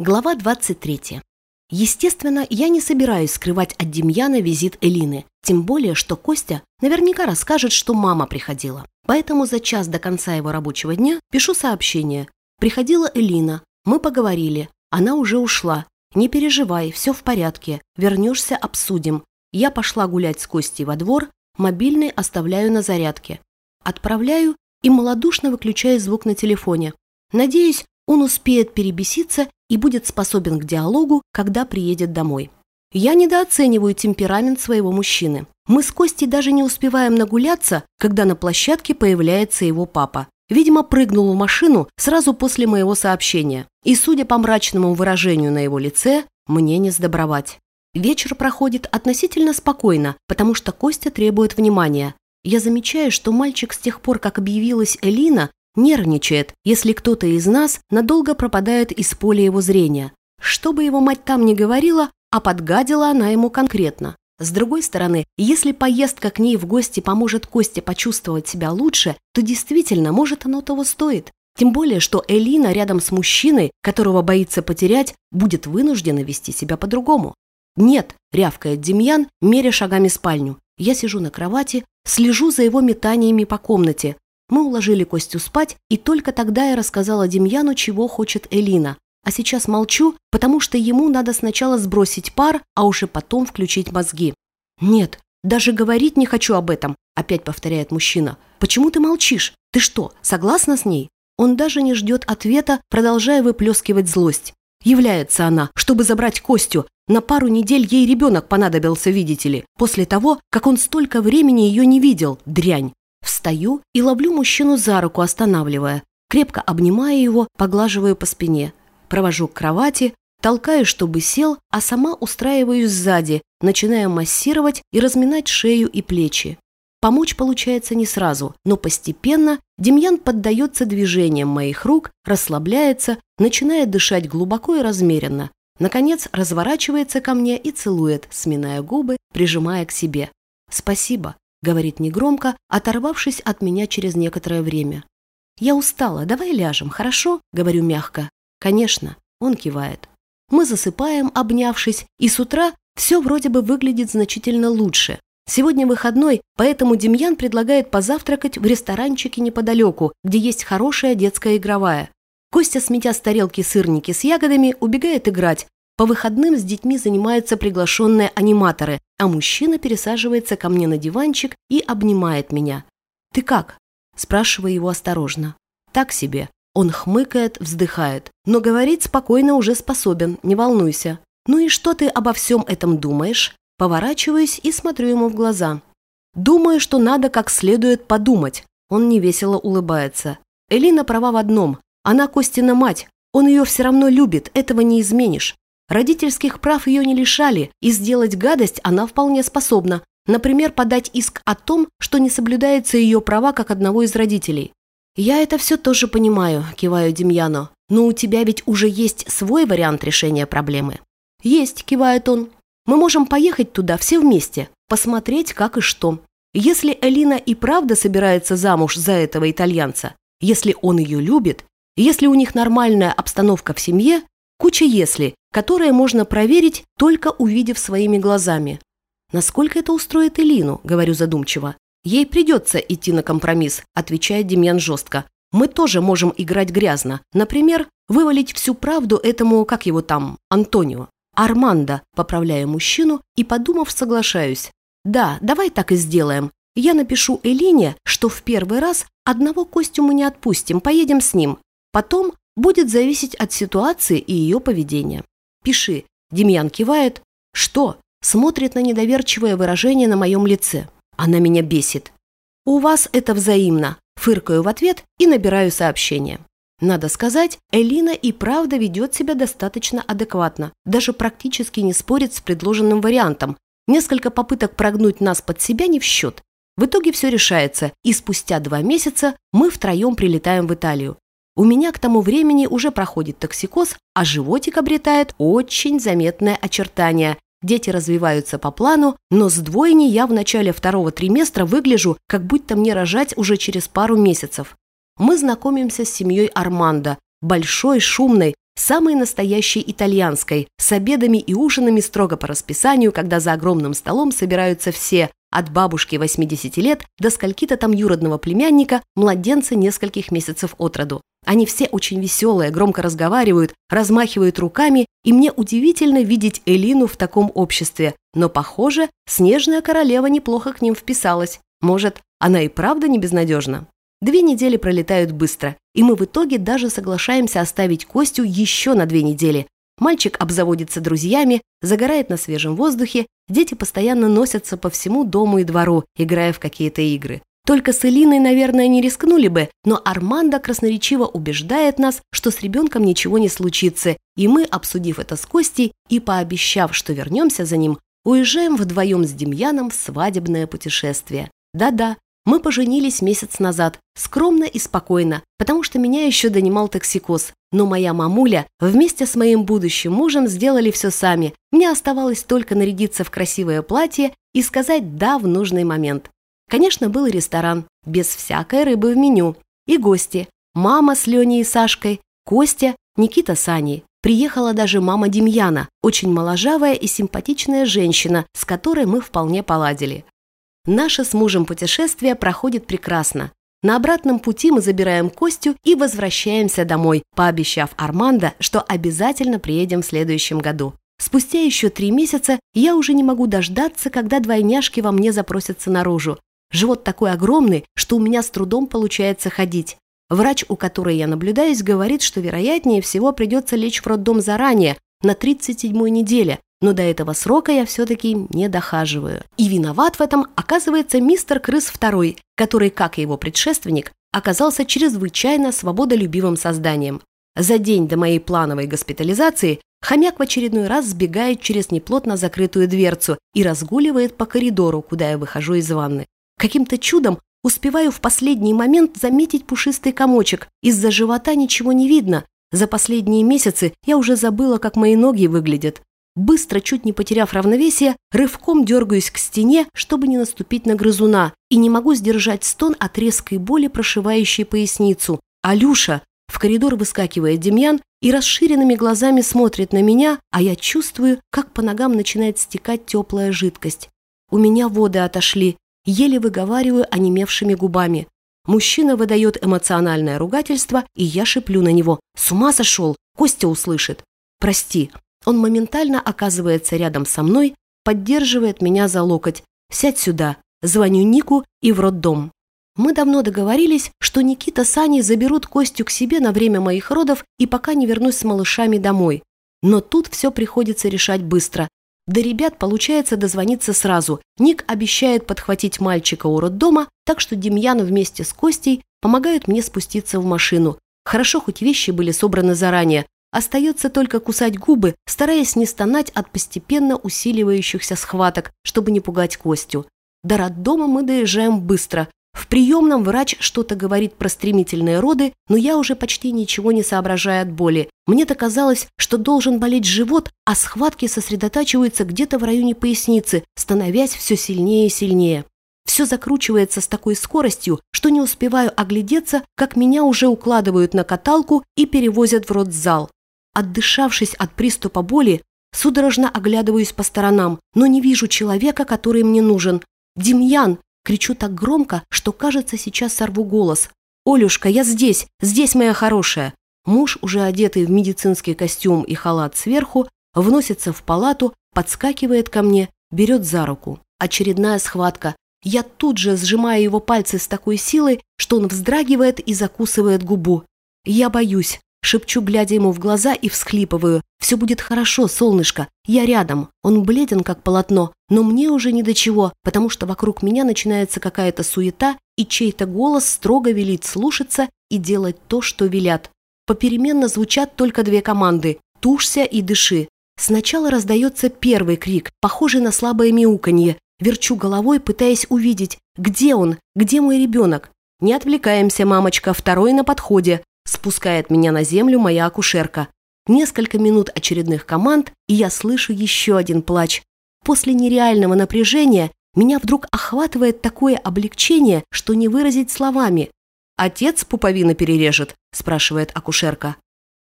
Глава 23. Естественно, я не собираюсь скрывать от Демьяна визит Элины, тем более, что Костя наверняка расскажет, что мама приходила. Поэтому за час до конца его рабочего дня пишу сообщение. Приходила Элина, мы поговорили, она уже ушла. Не переживай, все в порядке, вернешься, обсудим. Я пошла гулять с Костей во двор, мобильный оставляю на зарядке. Отправляю и малодушно выключаю звук на телефоне. Надеюсь, он успеет перебеситься и будет способен к диалогу, когда приедет домой. Я недооцениваю темперамент своего мужчины. Мы с Костей даже не успеваем нагуляться, когда на площадке появляется его папа. Видимо, прыгнул в машину сразу после моего сообщения. И, судя по мрачному выражению на его лице, мне не сдобровать. Вечер проходит относительно спокойно, потому что Костя требует внимания. Я замечаю, что мальчик с тех пор, как объявилась Элина, Нервничает, если кто-то из нас надолго пропадает из поля его зрения. Что бы его мать там ни говорила, а подгадила она ему конкретно. С другой стороны, если поездка к ней в гости поможет Косте почувствовать себя лучше, то действительно, может, оно того стоит. Тем более, что Элина рядом с мужчиной, которого боится потерять, будет вынуждена вести себя по-другому. «Нет», – рявкает Демьян, меря шагами спальню. Я сижу на кровати, слежу за его метаниями по комнате, мы уложили Костю спать, и только тогда я рассказала Демьяну, чего хочет Элина. А сейчас молчу, потому что ему надо сначала сбросить пар, а уже потом включить мозги. «Нет, даже говорить не хочу об этом», – опять повторяет мужчина. «Почему ты молчишь? Ты что, согласна с ней?» Он даже не ждет ответа, продолжая выплескивать злость. Является она, чтобы забрать Костю. На пару недель ей ребенок понадобился, видите ли, после того, как он столько времени ее не видел, дрянь. Встаю и ловлю мужчину за руку, останавливая. Крепко обнимаю его, поглаживаю по спине. Провожу к кровати, толкаю, чтобы сел, а сама устраиваюсь сзади, начиная массировать и разминать шею и плечи. Помочь получается не сразу, но постепенно Демьян поддается движениям моих рук, расслабляется, начинает дышать глубоко и размеренно. Наконец разворачивается ко мне и целует, сминая губы, прижимая к себе. «Спасибо», — говорит негромко, оторвавшись от меня через некоторое время. «Я устала, давай ляжем, хорошо?» — говорю мягко. «Конечно», — он кивает. Мы засыпаем, обнявшись, и с утра все вроде бы выглядит значительно лучше. Сегодня выходной, поэтому Демьян предлагает позавтракать в ресторанчике неподалеку, где есть хорошая детская игровая. Костя, сметя с тарелки сырники с ягодами, убегает играть, по выходным с детьми занимаются приглашенные аниматоры, а мужчина пересаживается ко мне на диванчик и обнимает меня. «Ты как?» – спрашиваю его осторожно. «Так себе». Он хмыкает, вздыхает, но говорить спокойно уже способен, не волнуйся. «Ну и что ты обо всем этом думаешь?» Поворачиваюсь и смотрю ему в глаза. «Думаю, что надо как следует подумать». Он невесело улыбается. Элина права в одном. Она Костина мать. Он ее все равно любит, этого не изменишь. Родительских прав ее не лишали, и сделать гадость она вполне способна. Например, подать иск о том, что не соблюдаются ее права как одного из родителей. «Я это все тоже понимаю», – киваю Демьяну. «Но у тебя ведь уже есть свой вариант решения проблемы». «Есть», – кивает он. «Мы можем поехать туда все вместе, посмотреть, как и что. Если Элина и правда собирается замуж за этого итальянца, если он ее любит, если у них нормальная обстановка в семье, Куча «если», которые можно проверить, только увидев своими глазами. «Насколько это устроит Элину?» – говорю задумчиво. «Ей придется идти на компромисс», – отвечает Демьян жестко. «Мы тоже можем играть грязно. Например, вывалить всю правду этому, как его там, Антонио. Армандо», – поправляю мужчину и, подумав, соглашаюсь. «Да, давай так и сделаем. Я напишу Элине, что в первый раз одного Костю мы не отпустим, поедем с ним. Потом будет зависеть от ситуации и ее поведения. Пиши. Демьян кивает. Что? Смотрит на недоверчивое выражение на моем лице. Она меня бесит. У вас это взаимно. Фыркаю в ответ и набираю сообщение. Надо сказать, Элина и правда ведет себя достаточно адекватно, даже практически не спорит с предложенным вариантом. Несколько попыток прогнуть нас под себя не в счет. В итоге все решается, и спустя два месяца мы втроем прилетаем в Италию. У меня к тому времени уже проходит токсикоз, а животик обретает очень заметное очертание. Дети развиваются по плану, но с двойни я в начале второго триместра выгляжу, как будто мне рожать уже через пару месяцев. Мы знакомимся с семьей Армандо, большой, шумной, самой настоящей итальянской, с обедами и ужинами строго по расписанию, когда за огромным столом собираются все, от бабушки 80 лет до скольки-то там юродного племянника, младенца нескольких месяцев от роду. Они все очень веселые, громко разговаривают, размахивают руками, и мне удивительно видеть Элину в таком обществе. Но, похоже, снежная королева неплохо к ним вписалась. Может, она и правда не безнадежна? Две недели пролетают быстро, и мы в итоге даже соглашаемся оставить Костю еще на две недели. Мальчик обзаводится друзьями, загорает на свежем воздухе, дети постоянно носятся по всему дому и двору, играя в какие-то игры. Только с Элиной, наверное, не рискнули бы, но Армандо красноречиво убеждает нас, что с ребенком ничего не случится, и мы, обсудив это с Костей и пообещав, что вернемся за ним, уезжаем вдвоем с Демьяном в свадебное путешествие. Да-да, мы поженились месяц назад, скромно и спокойно, потому что меня еще донимал токсикоз. Но моя мамуля вместе с моим будущим мужем сделали все сами. Мне оставалось только нарядиться в красивое платье и сказать «да» в нужный момент. Конечно, был и ресторан, без всякой рыбы в меню. И гости. Мама с Леней и Сашкой, Костя, Никита с Аней. Приехала даже мама Демьяна, очень моложавая и симпатичная женщина, с которой мы вполне поладили. Наше с мужем путешествие проходит прекрасно. На обратном пути мы забираем Костю и возвращаемся домой, пообещав Армандо, что обязательно приедем в следующем году. Спустя еще три месяца я уже не могу дождаться, когда двойняшки во мне запросятся наружу. Живот такой огромный, что у меня с трудом получается ходить. Врач, у которой я наблюдаюсь, говорит, что вероятнее всего придется лечь в роддом заранее, на 37-й неделе, но до этого срока я все-таки не дохаживаю. И виноват в этом оказывается мистер Крыс второй, который, как и его предшественник, оказался чрезвычайно свободолюбивым созданием. За день до моей плановой госпитализации хомяк в очередной раз сбегает через неплотно закрытую дверцу и разгуливает по коридору, куда я выхожу из ванны. Каким-то чудом успеваю в последний момент заметить пушистый комочек. Из-за живота ничего не видно. За последние месяцы я уже забыла, как мои ноги выглядят. Быстро, чуть не потеряв равновесие, рывком дергаюсь к стене, чтобы не наступить на грызуна, и не могу сдержать стон от резкой боли, прошивающей поясницу. «Алюша!» В коридор выскакивает Демьян и расширенными глазами смотрит на меня, а я чувствую, как по ногам начинает стекать теплая жидкость. У меня воды отошли, еле выговариваю онемевшими губами. Мужчина выдает эмоциональное ругательство, и я шиплю на него. «С ума сошел! Костя услышит!» «Прости, он моментально оказывается рядом со мной, поддерживает меня за локоть. «Сядь сюда». Звоню Нику и в роддом. Мы давно договорились, что Никита с Аней заберут Костю к себе на время моих родов и пока не вернусь с малышами домой. Но тут все приходится решать быстро. До ребят получается дозвониться сразу. Ник обещает подхватить мальчика у роддома, так что Демьян вместе с Костей помогают мне спуститься в машину. Хорошо, хоть вещи были собраны заранее, Остается только кусать губы, стараясь не стонать от постепенно усиливающихся схваток, чтобы не пугать Костю. До роддома мы доезжаем быстро. В приемном врач что-то говорит про стремительные роды, но я уже почти ничего не соображаю от боли. Мне-то казалось, что должен болеть живот, а схватки сосредотачиваются где-то в районе поясницы, становясь все сильнее и сильнее. Все закручивается с такой скоростью, что не успеваю оглядеться, как меня уже укладывают на каталку и перевозят в родзал. Отдышавшись от приступа боли, судорожно оглядываюсь по сторонам, но не вижу человека, который мне нужен. «Демьян!» – кричу так громко, что, кажется, сейчас сорву голос. «Олюшка, я здесь! Здесь, моя хорошая!» Муж, уже одетый в медицинский костюм и халат сверху, вносится в палату, подскакивает ко мне, берет за руку. Очередная схватка. Я тут же сжимаю его пальцы с такой силой, что он вздрагивает и закусывает губу. Я боюсь. Шепчу, глядя ему в глаза и всхлипываю. «Все будет хорошо, солнышко. Я рядом». Он бледен, как полотно, но мне уже ни до чего, потому что вокруг меня начинается какая-то суета, и чей-то голос строго велит слушаться и делать то, что велят. Попеременно звучат только две команды «тушься» и «дыши». Сначала раздается первый крик, похожий на слабое мяуканье. Верчу головой, пытаясь увидеть, где он, где мой ребенок. «Не отвлекаемся, мамочка, второй на подходе», Спускает меня на землю моя акушерка. Несколько минут очередных команд, и я слышу еще один плач. После нереального напряжения меня вдруг охватывает такое облегчение, что не выразить словами. «Отец пуповина перережет?» – спрашивает акушерка.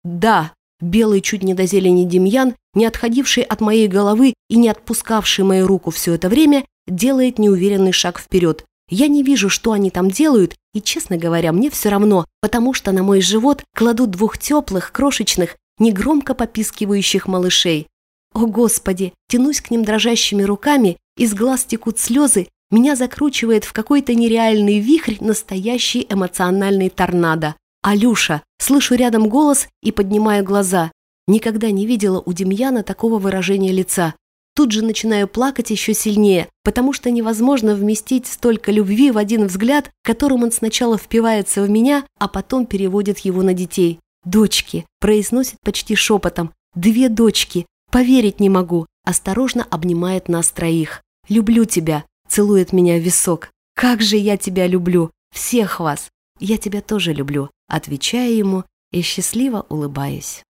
«Да», Белый чуть не до зелени Демьян, не отходивший от моей головы и не отпускавший мою руку все это время, делает неуверенный шаг вперед. Я не вижу, что они там делают, и, честно говоря, мне все равно, потому что на мой живот кладут двух теплых, крошечных, негромко попискивающих малышей. О, Господи! Тянусь к ним дрожащими руками, из глаз текут слезы, меня закручивает в какой-то нереальный вихрь настоящий эмоциональный торнадо. «Алюша!» Слышу рядом голос и поднимаю глаза. Никогда не видела у Демьяна такого выражения лица. Тут же начинаю плакать еще сильнее, потому что невозможно вместить столько любви в один взгляд, которым он сначала впивается в меня, а потом переводит его на детей. «Дочки!» – произносит почти шепотом. «Две дочки! Поверить не могу!» Осторожно обнимает нас троих. «Люблю тебя!» – целует меня в висок. «Как же я тебя люблю! Всех вас! Я тебя тоже люблю!» Отвечаю ему и счастливо улыбаюсь.